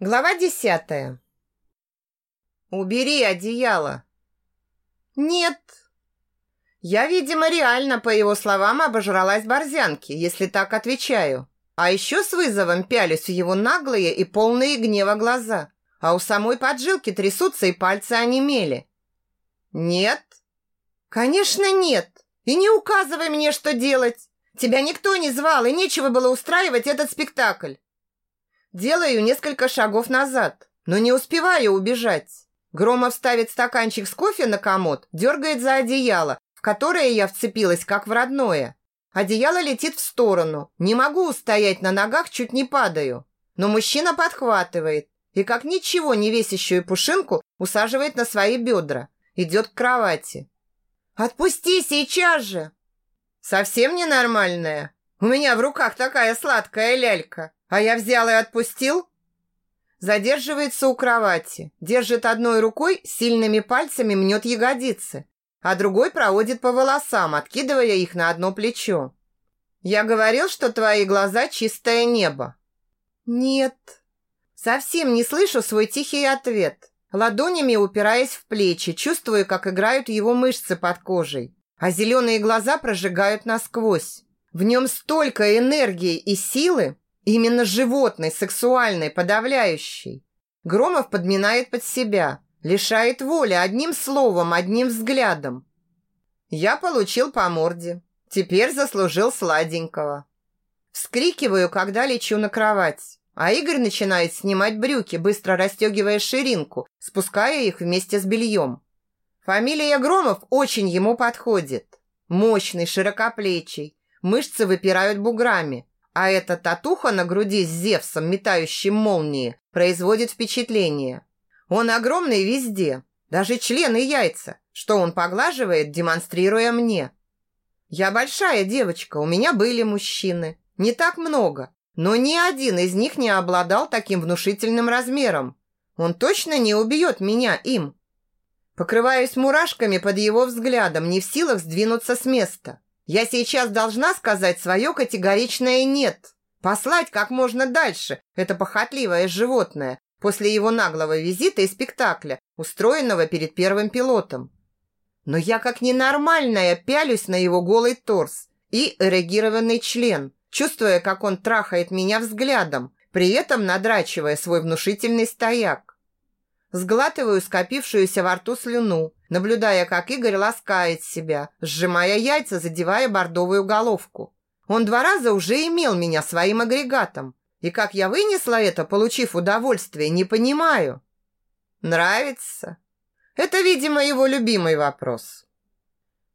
Глава десятая. «Убери одеяло!» «Нет!» Я, видимо, реально, по его словам, обожралась борзянки, если так отвечаю. А еще с вызовом пялюсь в его наглые и полные гнева глаза. А у самой поджилки трясутся и пальцы онемели. «Нет?» «Конечно нет! И не указывай мне, что делать! Тебя никто не звал, и нечего было устраивать этот спектакль!» Делаю несколько шагов назад, но не успеваю убежать. Громов ставит стаканчик с кофе на комод, дергает за одеяло, в которое я вцепилась, как в родное. Одеяло летит в сторону. Не могу устоять на ногах, чуть не падаю. Но мужчина подхватывает и, как ничего не весящую пушинку, усаживает на свои бедра. Идет к кровати. «Отпусти сейчас же!» «Совсем ненормальная? У меня в руках такая сладкая лялька!» А я взял и отпустил? Задерживается у кровати, держит одной рукой, сильными пальцами мнет ягодицы, а другой проводит по волосам, откидывая их на одно плечо. Я говорил, что твои глаза чистое небо. Нет. Совсем не слышу свой тихий ответ. Ладонями упираясь в плечи, чувствую, как играют его мышцы под кожей, а зеленые глаза прожигают насквозь. В нем столько энергии и силы, Именно животной, сексуальной, подавляющей. Громов подминает под себя, лишает воли одним словом, одним взглядом. Я получил по морде. Теперь заслужил сладенького. Вскрикиваю, когда лечу на кровать. А Игорь начинает снимать брюки, быстро расстегивая ширинку, спуская их вместе с бельем. Фамилия Громов очень ему подходит. Мощный, широкоплечий. Мышцы выпирают буграми. А эта татуха на груди с Зевсом, метающим молнии, производит впечатление. Он огромный везде, даже члены и яйца, что он поглаживает, демонстрируя мне. Я большая девочка, у меня были мужчины. Не так много, но ни один из них не обладал таким внушительным размером. Он точно не убьет меня им. Покрываюсь мурашками под его взглядом, не в силах сдвинуться с места. Я сейчас должна сказать свое категоричное «нет». Послать как можно дальше это похотливое животное после его наглого визита и спектакля, устроенного перед первым пилотом. Но я как ненормальная пялюсь на его голый торс и эрегированный член, чувствуя, как он трахает меня взглядом, при этом надрачивая свой внушительный стояк. Сглатываю скопившуюся во рту слюну, наблюдая, как Игорь ласкает себя, сжимая яйца, задевая бордовую головку. Он два раза уже имел меня своим агрегатом. И как я вынесла это, получив удовольствие, не понимаю. Нравится? Это, видимо, его любимый вопрос.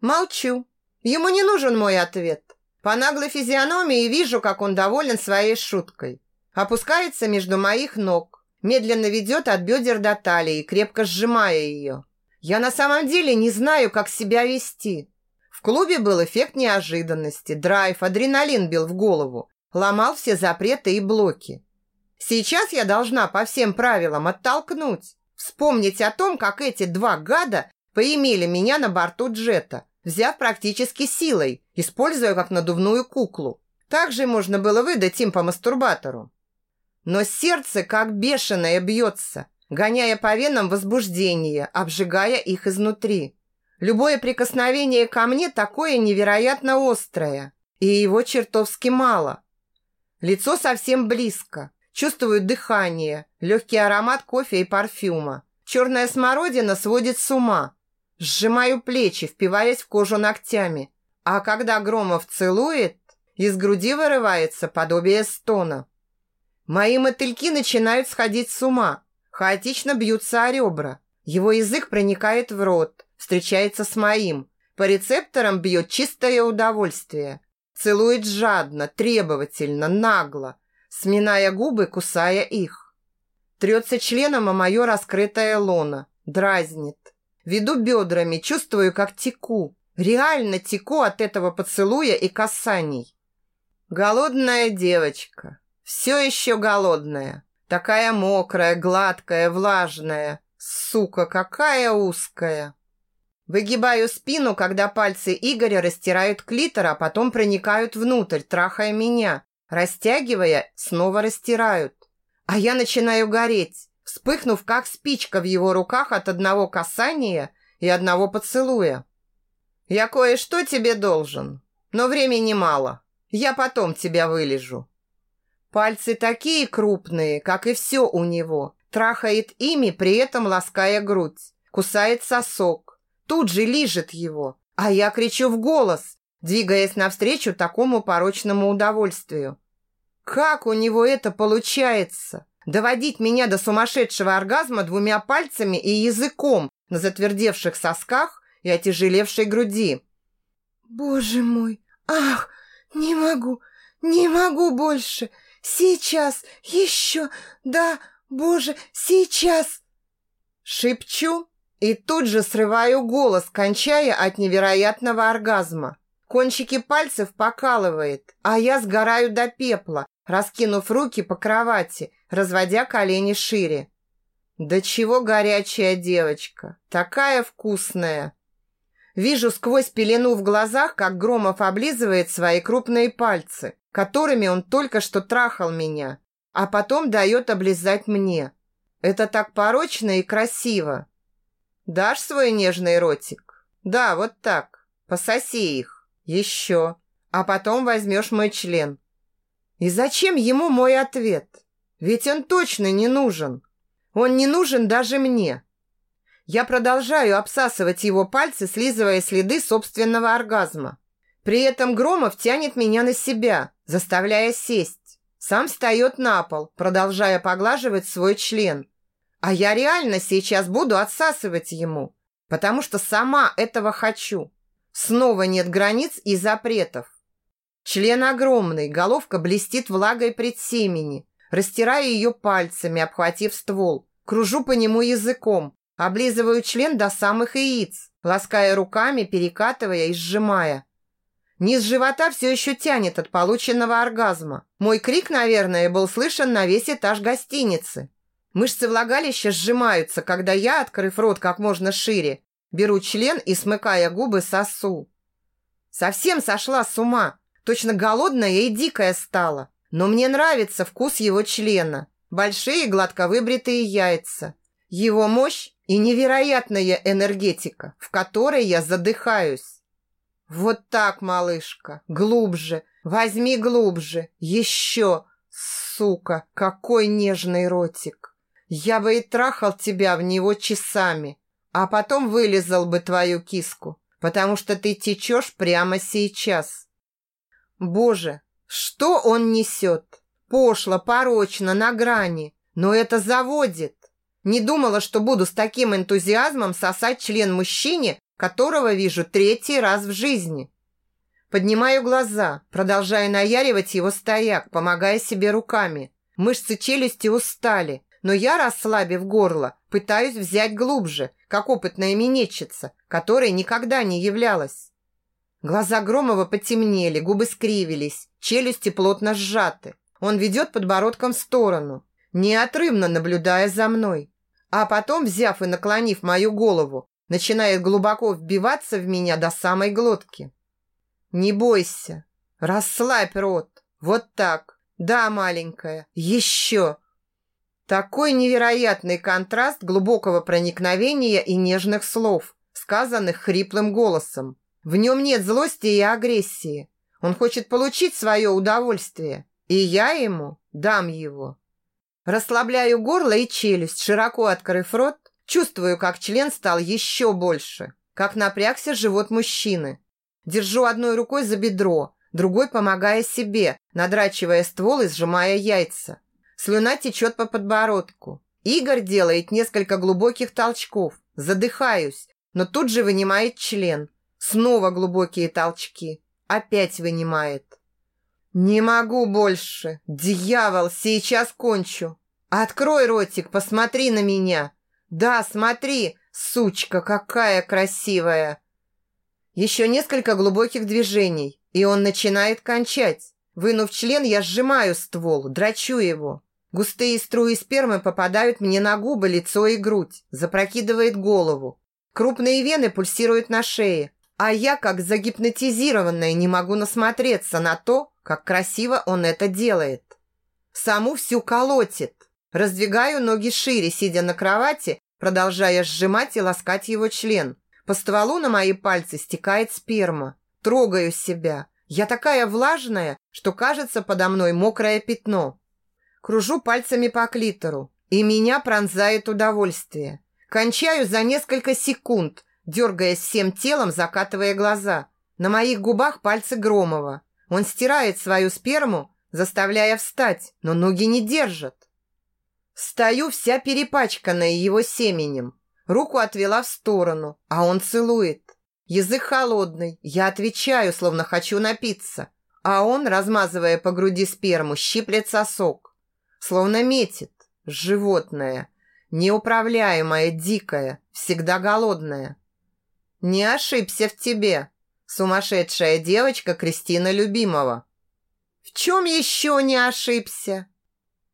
Молчу. Ему не нужен мой ответ. По наглой физиономии вижу, как он доволен своей шуткой. Опускается между моих ног, медленно ведет от бедер до талии, крепко сжимая ее. Я на самом деле не знаю, как себя вести. В клубе был эффект неожиданности, драйв, адреналин бил в голову, ломал все запреты и блоки. Сейчас я должна по всем правилам оттолкнуть, вспомнить о том, как эти два гада поимели меня на борту джета, взяв практически силой, используя как надувную куклу. Также можно было выдать им по мастурбатору. Но сердце как бешеное бьется, гоняя по венам возбуждение, обжигая их изнутри. Любое прикосновение ко мне такое невероятно острое, и его чертовски мало. Лицо совсем близко, чувствую дыхание, легкий аромат кофе и парфюма. Черная смородина сводит с ума. Сжимаю плечи, впиваясь в кожу ногтями. А когда Громов целует, из груди вырывается подобие стона. Мои мотыльки начинают сходить с ума, хаотично бьются о ребра. Его язык проникает в рот, встречается с моим. По рецепторам бьет чистое удовольствие. Целует жадно, требовательно, нагло, сминая губы, кусая их. Трется членом о мое раскрытое лоно, дразнит. Веду бедрами, чувствую, как теку. Реально теку от этого поцелуя и касаний. Голодная девочка, все еще голодная. Такая мокрая, гладкая, влажная. Сука, какая узкая. Выгибаю спину, когда пальцы Игоря растирают клитор, а потом проникают внутрь, трахая меня. Растягивая, снова растирают. а я начинаю гореть, вспыхнув, как спичка в его руках от одного касания и одного поцелуя. «Я кое-что тебе должен, но времени мало. Я потом тебя вылежу». Пальцы такие крупные, как и все у него. Трахает ими, при этом лаская грудь. Кусает сосок. Тут же лижет его. А я кричу в голос, двигаясь навстречу такому порочному удовольствию. Как у него это получается? Доводить меня до сумасшедшего оргазма двумя пальцами и языком на затвердевших сосках и отяжелевшей груди. Боже мой! Ах, не могу, не могу больше! Сейчас, еще, да, боже, сейчас!» Шепчу и тут же срываю голос, кончая от невероятного оргазма. Кончики пальцев покалывает, а я сгораю до пепла, раскинув руки по кровати, разводя колени шире. Да чего горячая девочка, такая вкусная. Вижу сквозь пелену в глазах, как Громов облизывает свои крупные пальцы которыми он только что трахал меня, а потом дает облизать мне. Это так порочно и красиво. Дашь свой нежный ротик? Да, вот так. Пососи их. Еще. А потом возьмешь мой член. И зачем ему мой ответ? Ведь он точно не нужен. Он не нужен даже мне. Я продолжаю обсасывать его пальцы, слизывая следы собственного оргазма. При этом Громов тянет меня на себя, заставляя сесть. Сам встает на пол, продолжая поглаживать свой член. А я реально сейчас буду отсасывать ему, потому что сама этого хочу. Снова нет границ и запретов. Член огромный, головка блестит влагой предсемени. Растираю ее пальцами, обхватив ствол. Кружу по нему языком, облизываю член до самых яиц, лаская руками, перекатывая и сжимая. Низ живота все еще тянет от полученного оргазма. Мой крик, наверное, был слышен на весь этаж гостиницы. Мышцы влагалища сжимаются, когда я, открыв рот как можно шире, беру член и, смыкая губы, сосу. Совсем сошла с ума. Точно голодная и дикая стала. Но мне нравится вкус его члена. Большие гладко выбритые яйца. Его мощь и невероятная энергетика, в которой я задыхаюсь. Вот так, малышка, глубже, возьми глубже, еще, сука, какой нежный ротик. Я бы и трахал тебя в него часами, а потом вылезал бы твою киску, потому что ты течешь прямо сейчас. Боже, что он несет? Пошло, порочно, на грани, но это заводит. Не думала, что буду с таким энтузиазмом сосать член мужчине, которого вижу третий раз в жизни. Поднимаю глаза, продолжая наяривать его стояк, помогая себе руками. Мышцы челюсти устали, но я, расслабив горло, пытаюсь взять глубже, как опытная минетчица, которой никогда не являлась. Глаза Громова потемнели, губы скривились, челюсти плотно сжаты. Он ведет подбородком в сторону, неотрывно наблюдая за мной. А потом, взяв и наклонив мою голову, начинает глубоко вбиваться в меня до самой глотки. Не бойся, расслабь рот. Вот так. Да, маленькая, еще. Такой невероятный контраст глубокого проникновения и нежных слов, сказанных хриплым голосом. В нем нет злости и агрессии. Он хочет получить свое удовольствие, и я ему дам его. Расслабляю горло и челюсть, широко открыв рот, Чувствую, как член стал еще больше, как напрягся живот мужчины. Держу одной рукой за бедро, другой помогая себе, надрачивая ствол и сжимая яйца. Слюна течет по подбородку. Игорь делает несколько глубоких толчков. Задыхаюсь, но тут же вынимает член. Снова глубокие толчки. Опять вынимает. «Не могу больше! Дьявол, сейчас кончу! Открой ротик, посмотри на меня!» Да, смотри, сучка, какая красивая. Еще несколько глубоких движений, и он начинает кончать. Вынув член, я сжимаю ствол, драчу его. Густые струи спермы попадают мне на губы, лицо и грудь, запрокидывает голову. Крупные вены пульсируют на шее, а я, как загипнотизированная, не могу насмотреться на то, как красиво он это делает. Саму всю колотит. Раздвигаю ноги шире, сидя на кровати, продолжая сжимать и ласкать его член. По стволу на мои пальцы стекает сперма. Трогаю себя. Я такая влажная, что кажется подо мной мокрое пятно. Кружу пальцами по клитору, и меня пронзает удовольствие. Кончаю за несколько секунд, дергаясь всем телом, закатывая глаза. На моих губах пальцы Громова. Он стирает свою сперму, заставляя встать, но ноги не держат. Стою вся перепачканная его семенем. Руку отвела в сторону, а он целует. Язык холодный, я отвечаю, словно хочу напиться. А он, размазывая по груди сперму, щиплет сосок. Словно метит. Животное. Неуправляемое, дикое, всегда голодное. Не ошибся в тебе, сумасшедшая девочка Кристина Любимова. В чем еще не ошибся?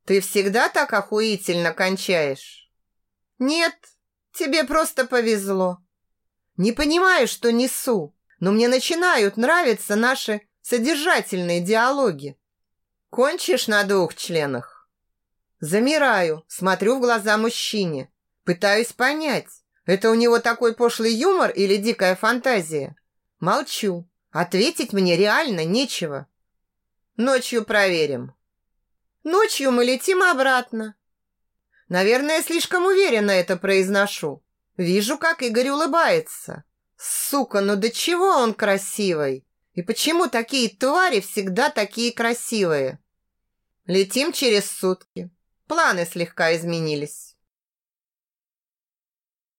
Ты всегда так охуительно кончаешь? Нет, тебе просто повезло. Не понимаю, что несу, но мне начинают нравиться наши содержательные диалоги. Кончишь на двух членах? Замираю, смотрю в глаза мужчине. Пытаюсь понять, это у него такой пошлый юмор или дикая фантазия? Молчу. Ответить мне реально нечего. Ночью проверим. Ночью мы летим обратно. Наверное, слишком уверенно это произношу. Вижу, как Игорь улыбается. Сука, ну до чего он красивый? И почему такие твари всегда такие красивые? Летим через сутки. Планы слегка изменились.